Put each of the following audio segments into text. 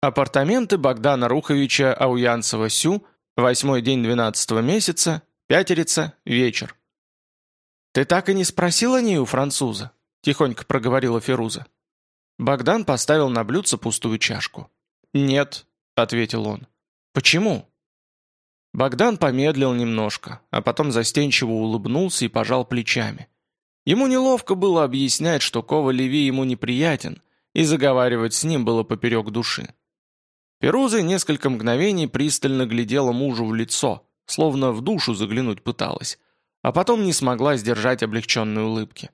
Апартаменты Богдана Руховича Ауянцева-Сю, восьмой день двенадцатого месяца, пятерица, вечер. «Ты так и не спросил о ней у француза?» – тихонько проговорила Феруза. Богдан поставил на блюдце пустую чашку. «Нет», – ответил он. «Почему?» Богдан помедлил немножко, а потом застенчиво улыбнулся и пожал плечами. Ему неловко было объяснять, что Кова Леви ему неприятен, и заговаривать с ним было поперек души. Перуза несколько мгновений пристально глядела мужу в лицо, словно в душу заглянуть пыталась, а потом не смогла сдержать облегченной улыбки.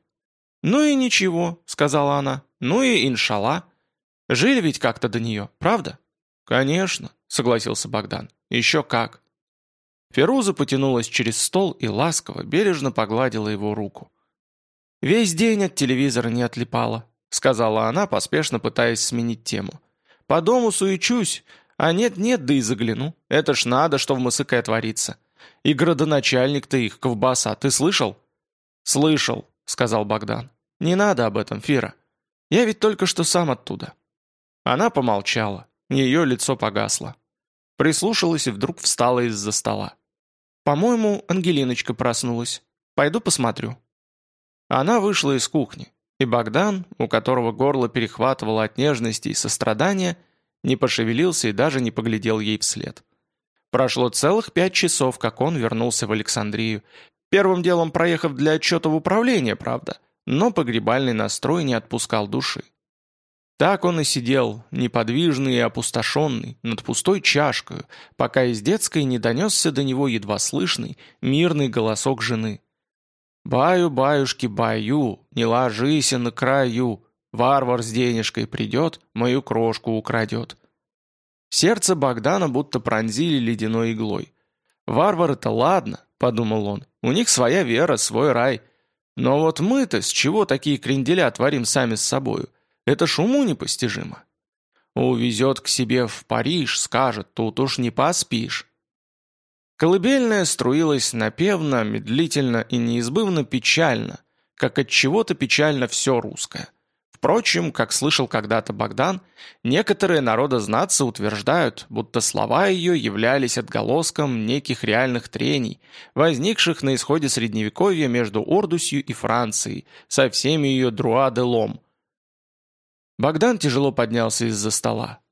«Ну и ничего», — сказала она, — «ну и иншалла. Жили ведь как-то до нее, правда?» «Конечно», — согласился Богдан, — «еще как». Феруза потянулась через стол и ласково, бережно погладила его руку. «Весь день от телевизора не отлипала», — сказала она, поспешно пытаясь сменить тему. По дому суечусь, а нет-нет, да и загляну. Это ж надо, что в Мысыкое творится. И градоначальник-то их, ковбаса, ты слышал?» «Слышал», — сказал Богдан. «Не надо об этом, Фира. Я ведь только что сам оттуда». Она помолчала, ее лицо погасло. Прислушалась и вдруг встала из-за стола. «По-моему, Ангелиночка проснулась. Пойду посмотрю». Она вышла из кухни. И Богдан, у которого горло перехватывало от нежности и сострадания, не пошевелился и даже не поглядел ей вслед. Прошло целых пять часов, как он вернулся в Александрию, первым делом проехав для отчета в управление, правда, но погребальный настрой не отпускал души. Так он и сидел, неподвижный и опустошенный, над пустой чашкой, пока из детской не донесся до него едва слышный, мирный голосок жены. «Баю, баюшки, баю, не ложись на краю, варвар с денежкой придет, мою крошку украдет». Сердце Богдана будто пронзили ледяной иглой. «Варвары-то ладно», — подумал он, — «у них своя вера, свой рай. Но вот мы-то с чего такие кренделя творим сами с собою? Это ж уму непостижимо». Увезет к себе в Париж, скажет, тут уж не поспишь. Колыбельная струилась напевно, медлительно и неизбывно печально, как от чего-то печально все русское. Впрочем, как слышал когда-то Богдан, некоторые народознатцы утверждают, будто слова ее являлись отголоском неких реальных трений, возникших на исходе Средневековья между Ордусью и Францией, со всеми ее друа-де-лом. Богдан тяжело поднялся из-за стола.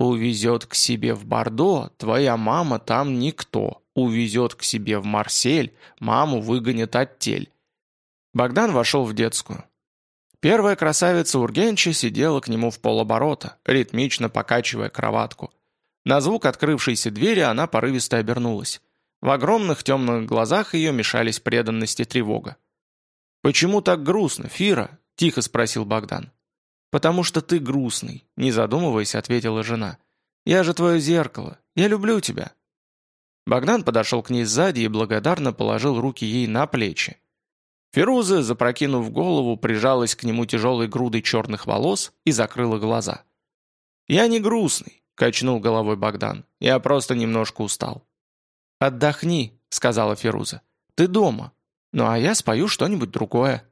Увезет к себе в Бордо, твоя мама там никто. Увезет к себе в Марсель, маму выгонят оттель. Богдан вошел в детскую. Первая красавица Ургенча сидела к нему в полоборота, ритмично покачивая кроватку. На звук открывшейся двери она порывисто обернулась. В огромных темных глазах ее мешались преданность и тревога. «Почему так грустно, Фира?» – тихо спросил Богдан. «Потому что ты грустный», — не задумываясь, ответила жена. «Я же твое зеркало. Я люблю тебя». Богдан подошел к ней сзади и благодарно положил руки ей на плечи. Феруза, запрокинув голову, прижалась к нему тяжелой грудой черных волос и закрыла глаза. «Я не грустный», — качнул головой Богдан. «Я просто немножко устал». «Отдохни», — сказала Феруза. «Ты дома. Ну а я спою что-нибудь другое».